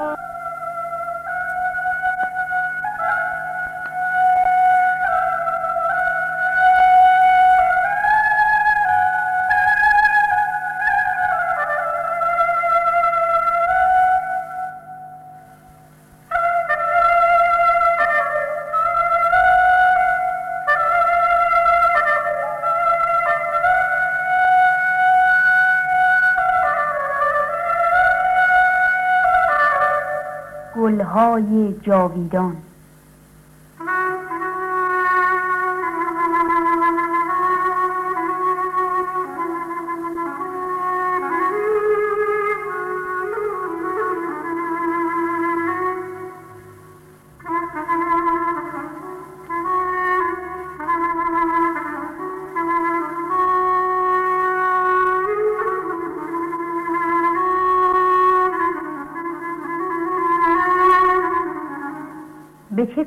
Bye. گلهای جاویدان.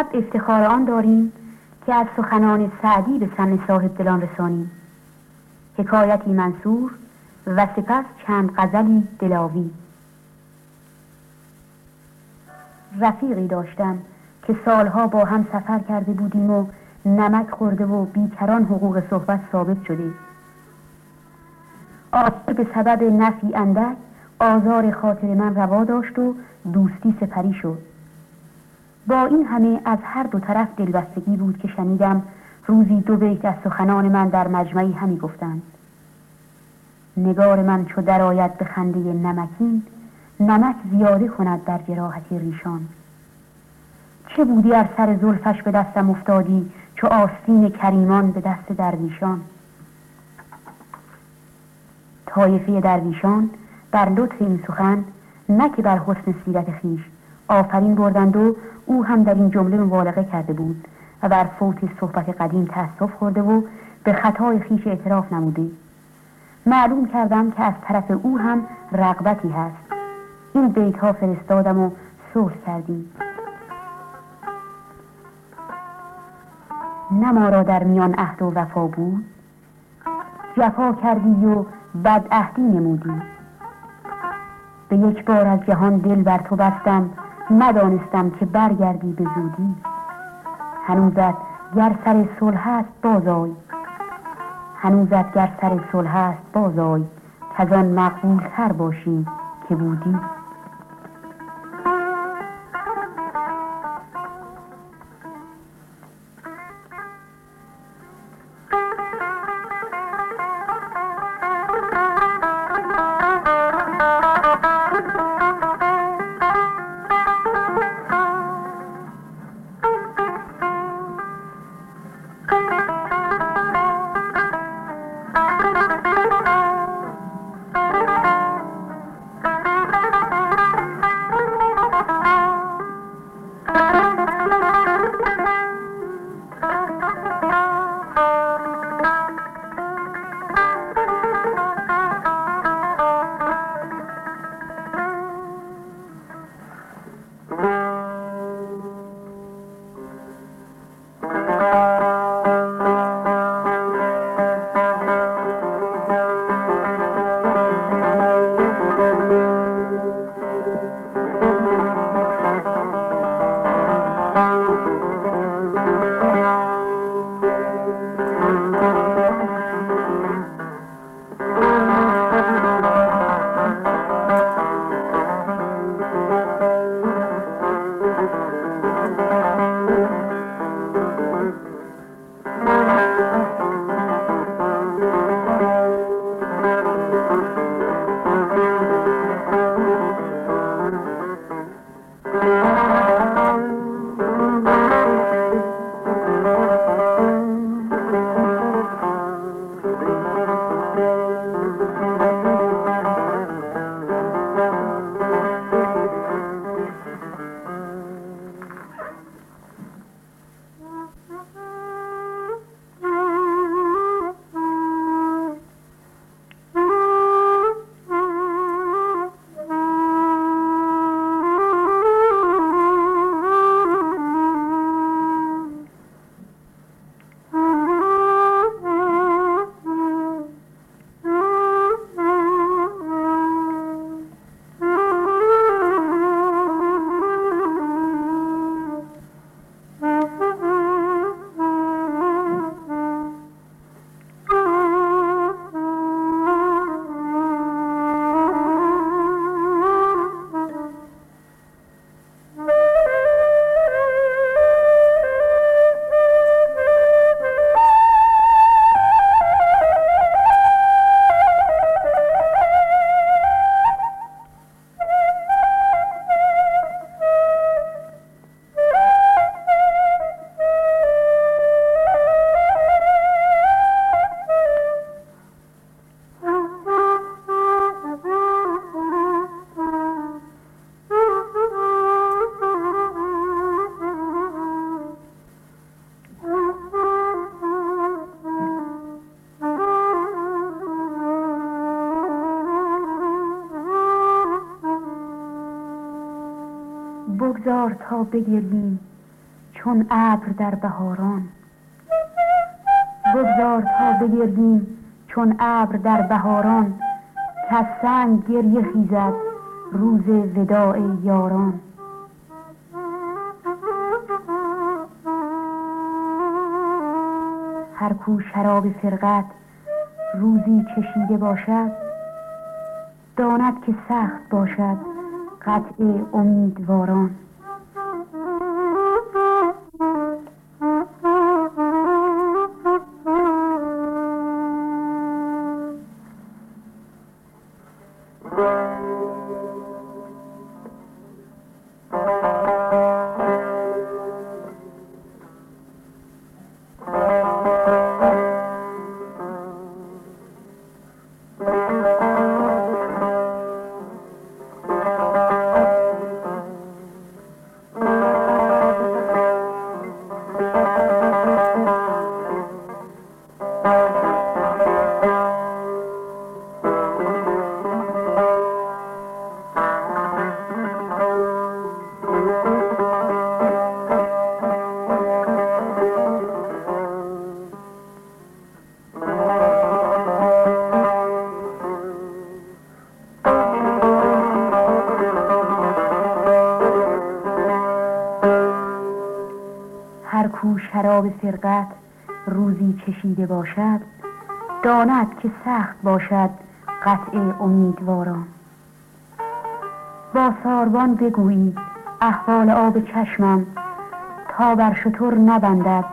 امشب افتخار آن داریم که از سخنان سعدی به سن صاحب دلان رسانیم. حکایتی منصور و سپس چند غزلی دلاوی. رفیقی داشتم که سالها با هم سفر کرده بودیم و نمک خورده و بیکران حقوق صحبت ثابت شده. آخر به سبب نفی اندک آزار خاطر من روا داشت و دوستی سپری شد. با این همه از هر دو طرف دلبستگی بود که شنیدم روزی دو بیت از سخنان من در مجمعی همی گفتند. نگار من چو درآید به خنده نمکین نمک زیاده کند در جراحتی ریشان. چه بودی ار سر زلفش به دستم افتادی چو آستین کریمان به دست درویشان؟ طایفه درویشان بر لطف این سخن نه که بر حسن سیرت خیش آفرین بردند و او هم در این جمله مبالغه کرده بود و بر فوت صحبت قدیم تأسف خورده و به خطای خیش اعتراف نموده. معلوم کردم که از طرف او هم رغبتی هست. این بیت ها فرستادم و صلح کردیم نه ما را در میان عهد و وفا بود جفا کردی و بد عهدی نمودی. به یک بار از جهان دل بر تو بستم ندانستم که برگردی به زودی. هنوزت گر سر صلح است بازای هنوزت گر سر صلح است بازای که آن مقبول تر باشی که بودی. تا چون ابر در بهاران. بگذار تا بگردیم چون ابر در بهاران سنگ گریه خیزد روز وداع یاران. هر کو شراب فرقت روزی چشیده باشد داند که سخت باشد قطع امیدواران. شراب فرقت روزی چشیده باشد داند که سخت باشد قطع امیدواران. با ساربان بگویید احوال آب چشمم تا بر شطور نبندد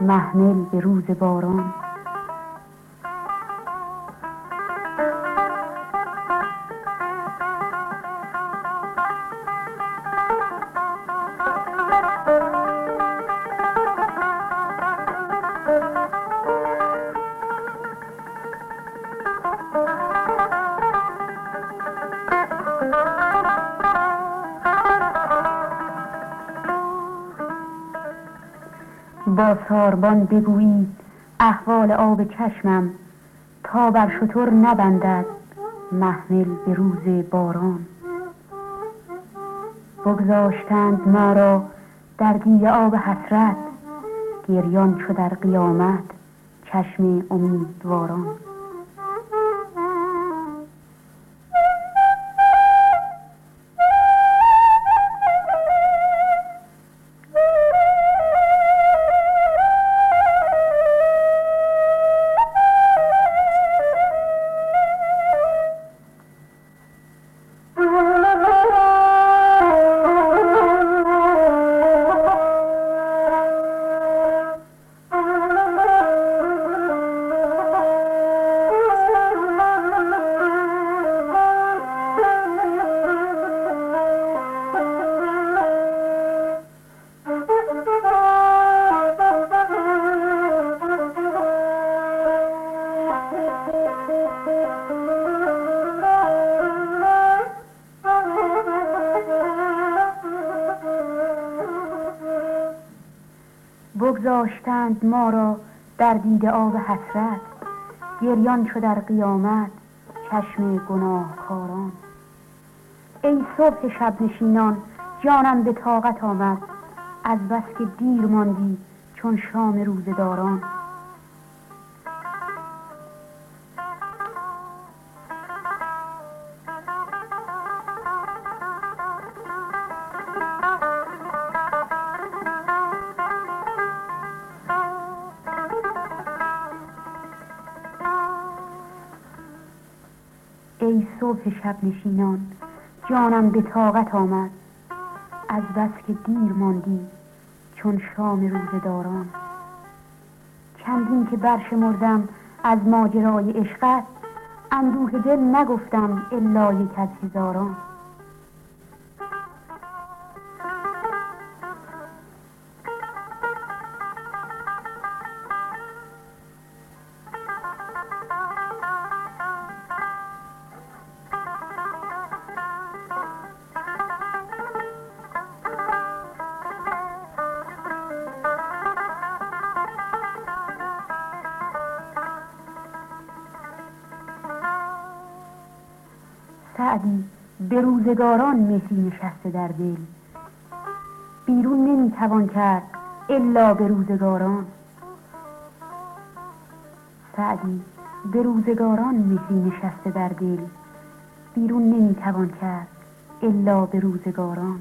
محمل به روز باران. با ساربان بگویید احوال آب چشمم تا بر شطور نبندد محمل به روز باران. بگذاشتند ما را در دیده آب حسرت گریان شد در قیامت چشم امیدواران. دیده آب حسرت گریان شد در قیامت چشم گناهکاران. ای صبح شب نشینان جانم به طاقت آمد از بس که دیر ماندی چون شام روزداران صبح شب نشینان. جانم به طاقت آمد. از بس که دیر ماندی چون شام روزداران چندین که برشمردم از ماجرای عشقت اندوه دل نگفتم الا یک از هزاران. روزگاران مسی نشسته در دل. بیرون نمی‌توان کرد الا به روزگاران. سعدی به روزگاران مهری نشسته در دل. بیرون نمی‌توان کرد الا به روزگاران.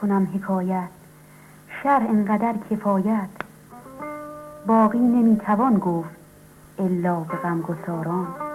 کنم حکایت. شر انقدر کفایت. باقی نمی‌توان گفت الا به غمگساران.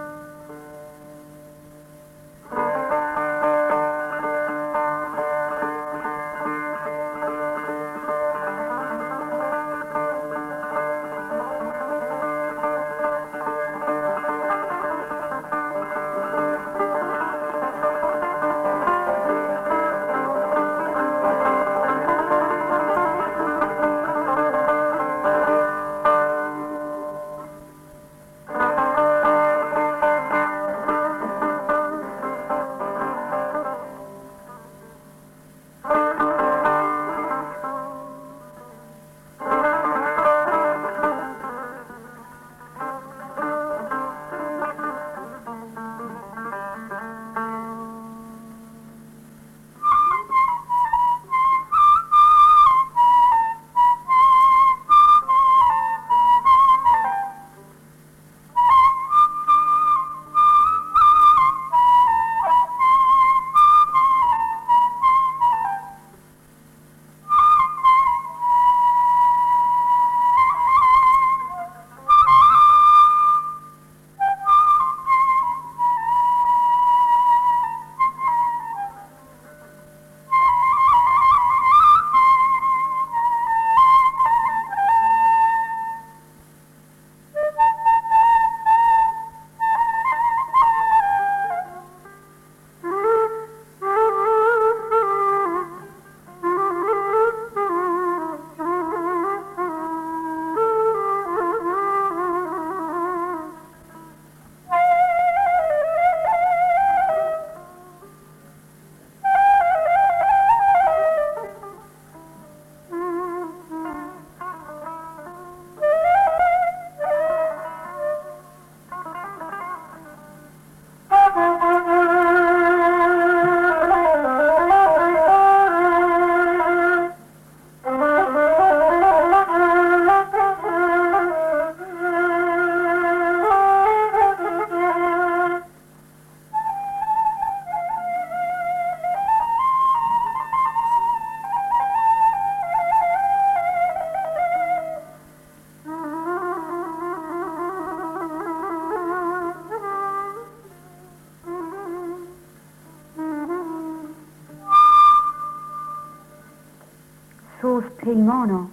پیمانا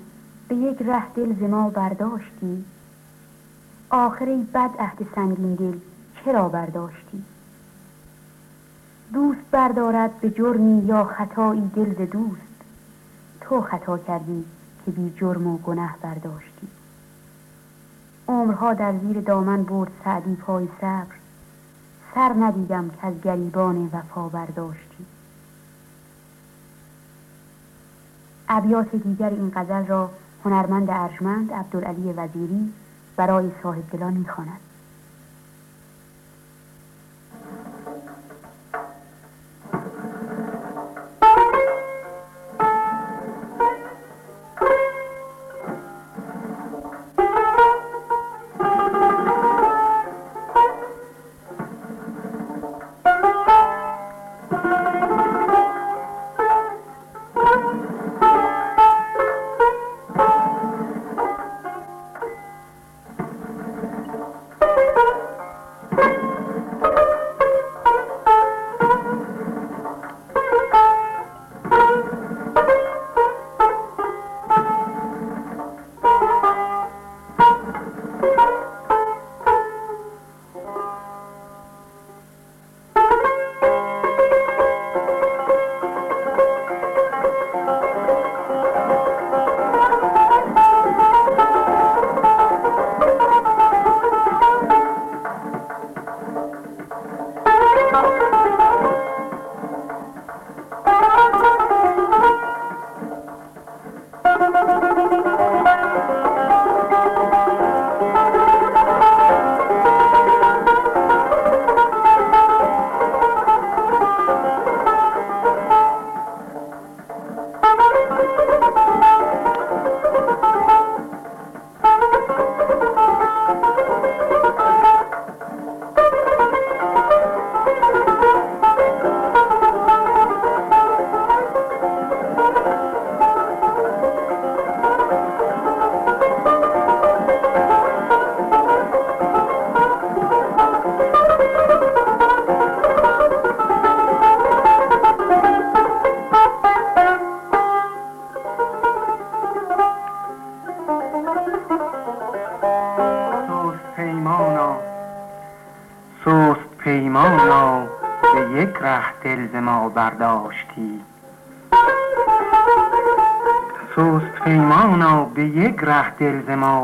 به یک ره دل ز ما برداشتی؟ آخر ای بد عهد سنگین دل چرا برداشتی؟ دوست بردارد به جرمی یا خطایی دل دوست؟ تو خطا کردی که بی جرم و گنه برداشتی. عمرها در زیر دامن برد سعدی پای صبر سر ندیدم که از گریبان وفا برداشتی. ابیات دیگر این غزل را هنرمند ارجمند عبدالعلی وزیری برای صاحب دلان می‌خواند.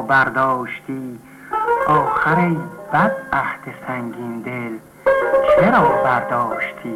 برداشتی. آخر ای بد عهد سنگین دل چرا برداشتی؟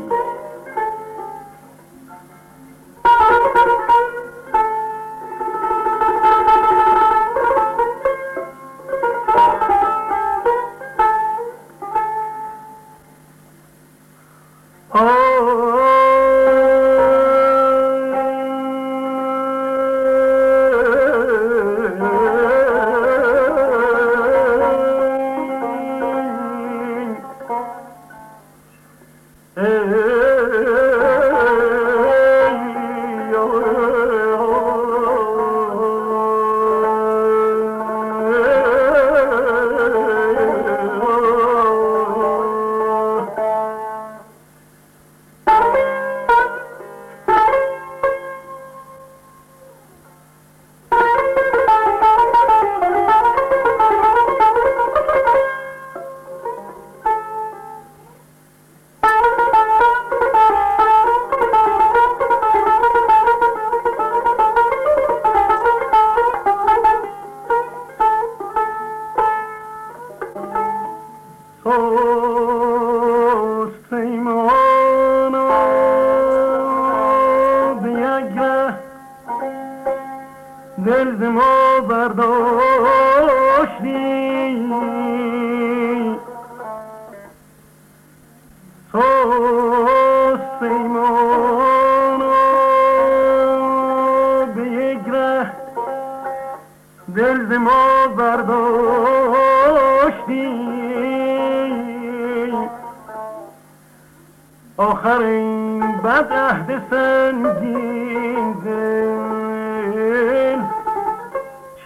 آخرین بد عهد سنگین دل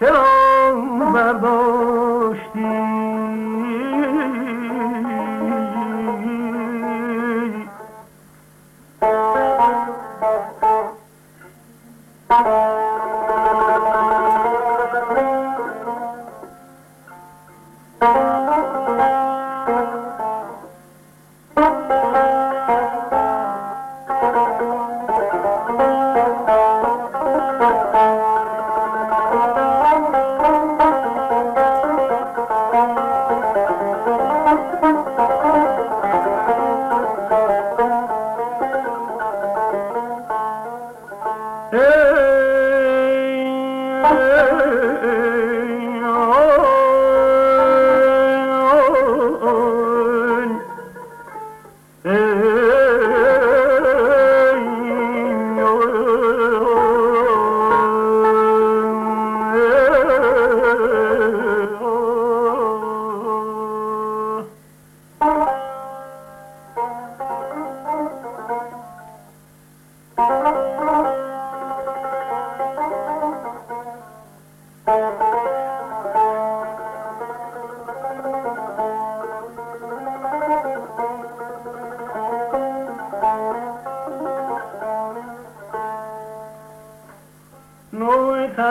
چرا برداشتی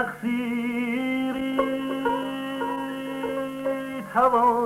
تقصیری توان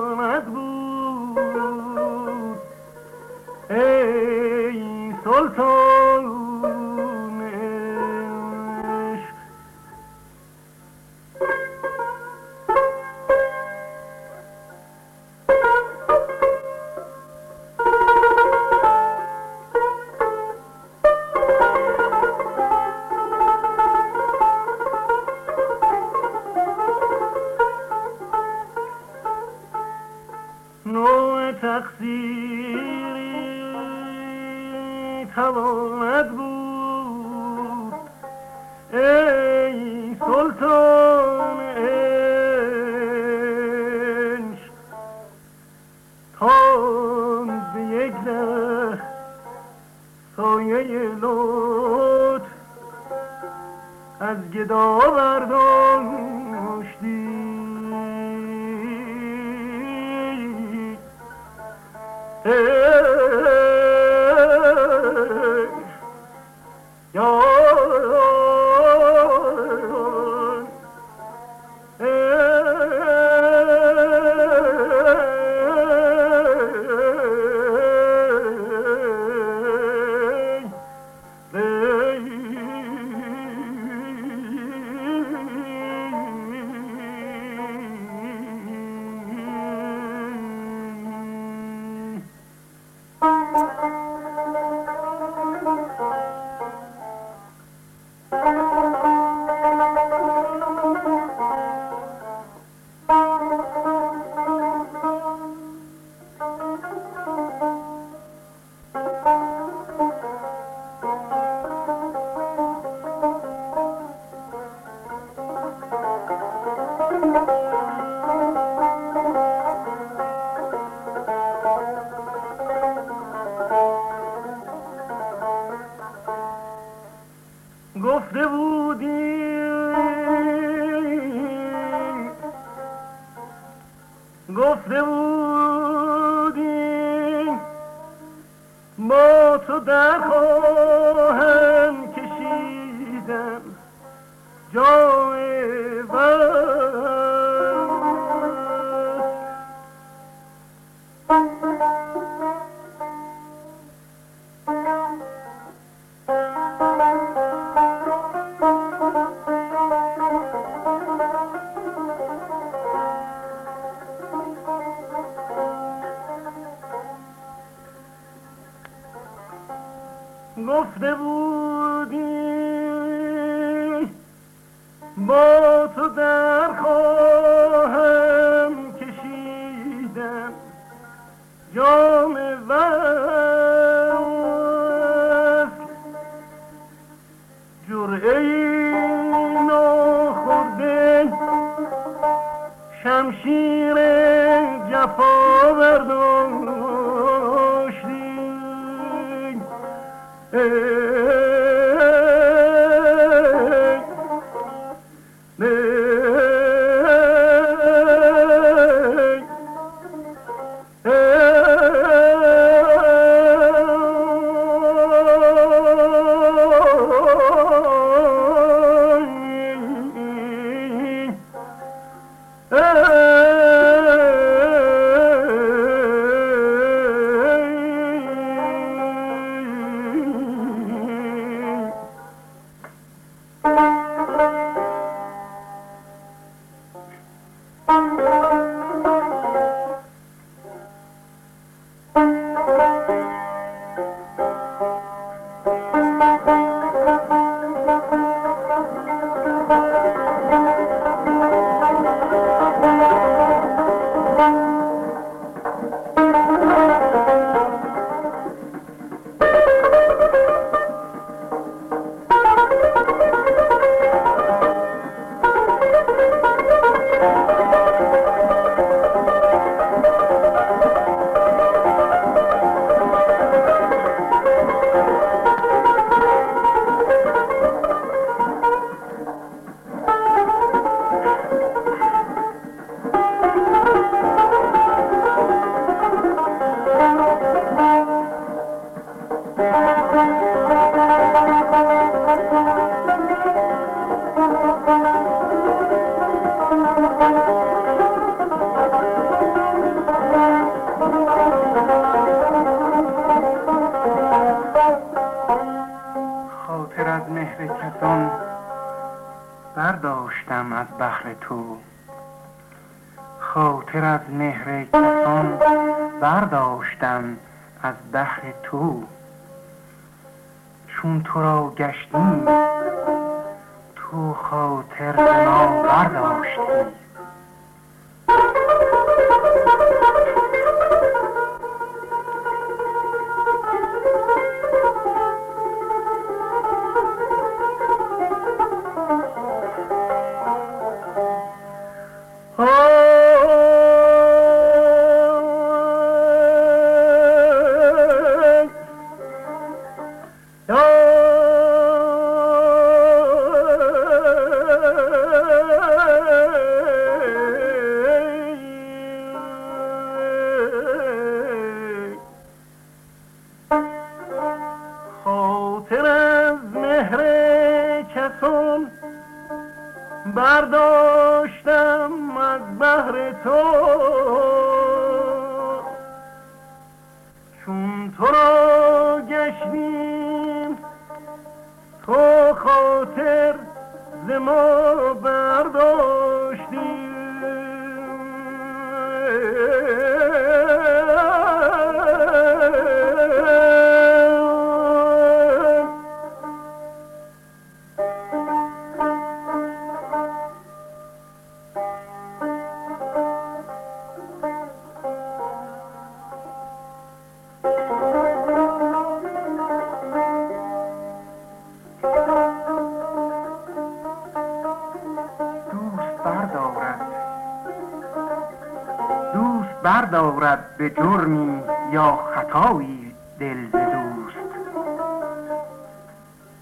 گفته بودی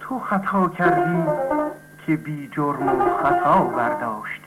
تو خطا کردی که بی جرم و خطا برداشتی.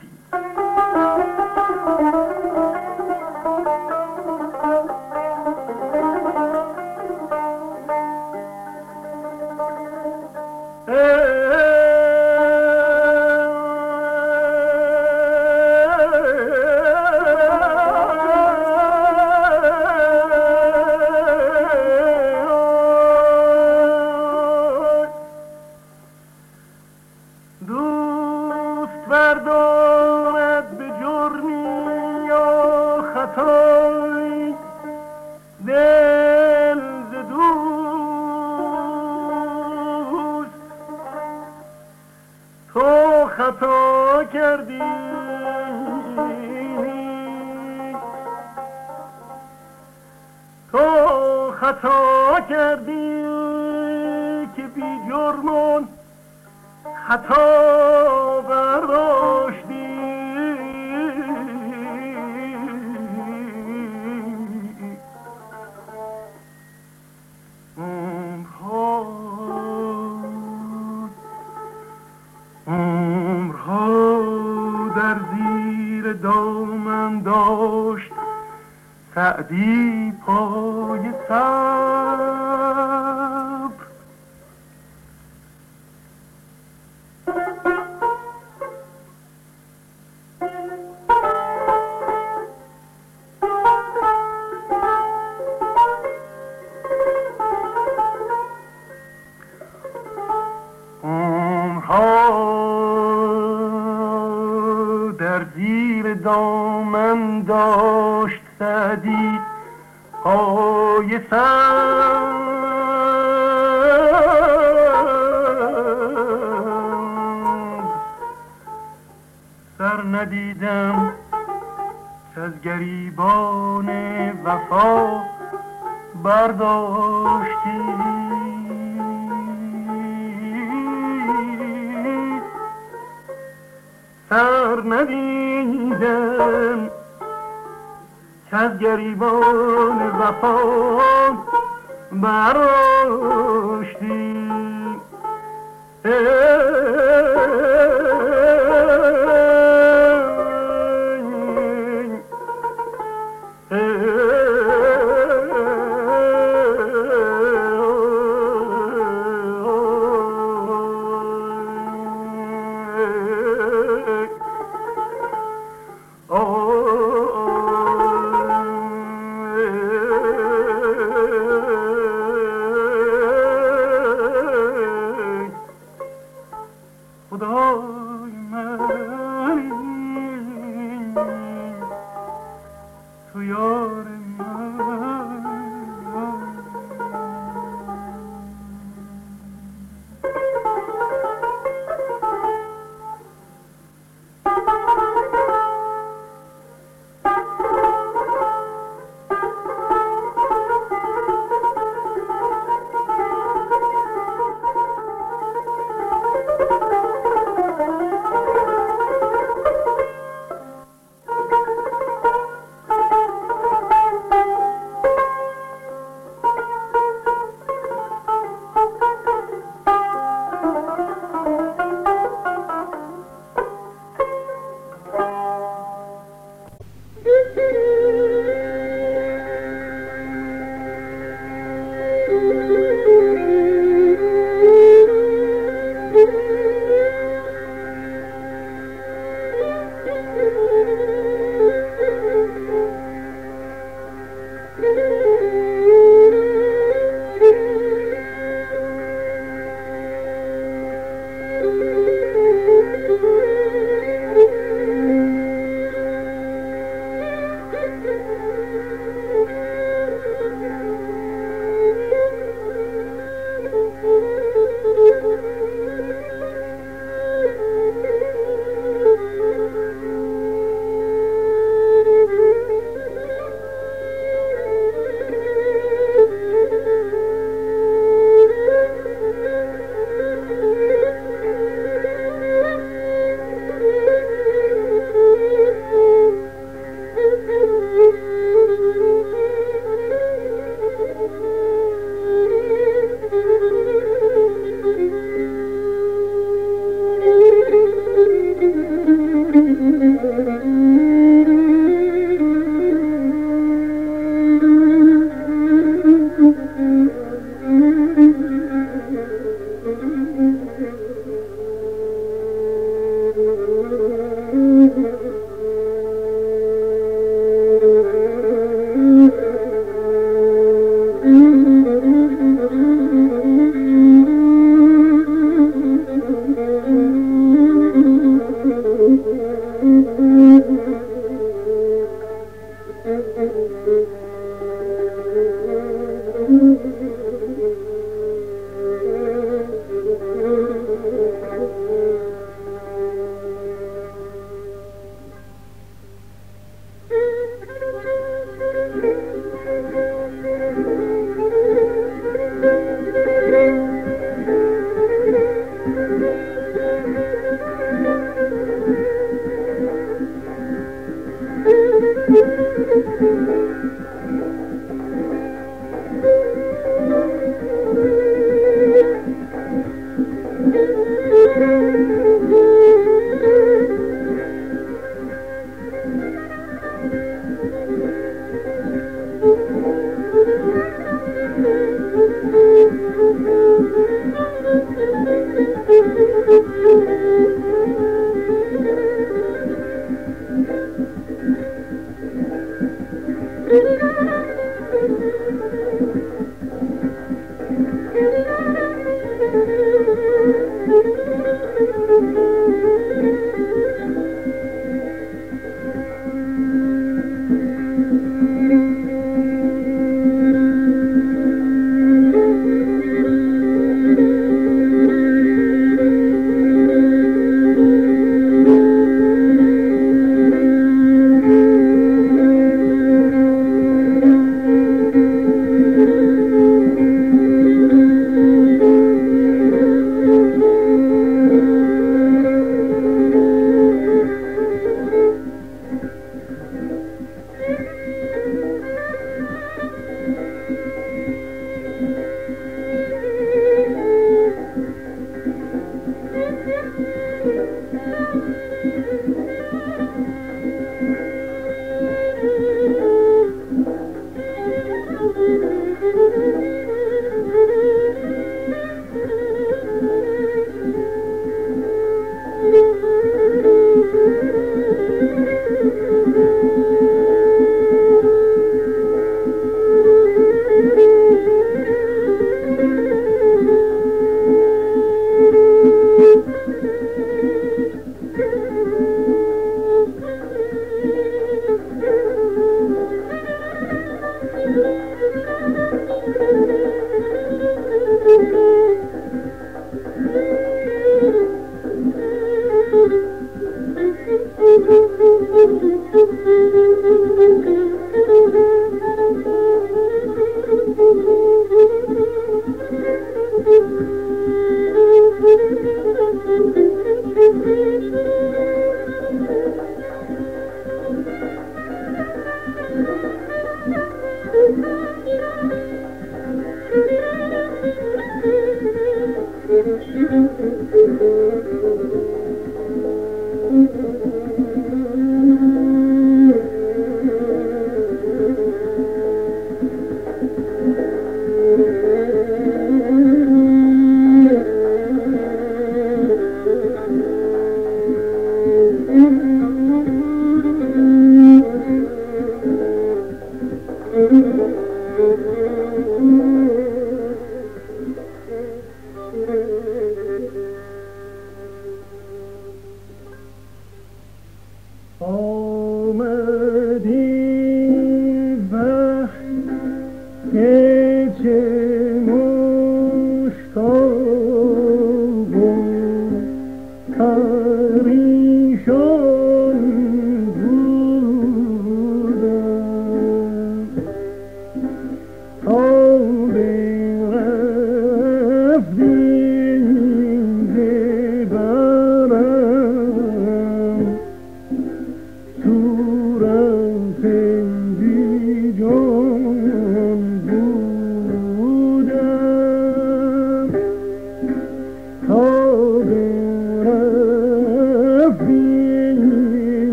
Mm-hmm.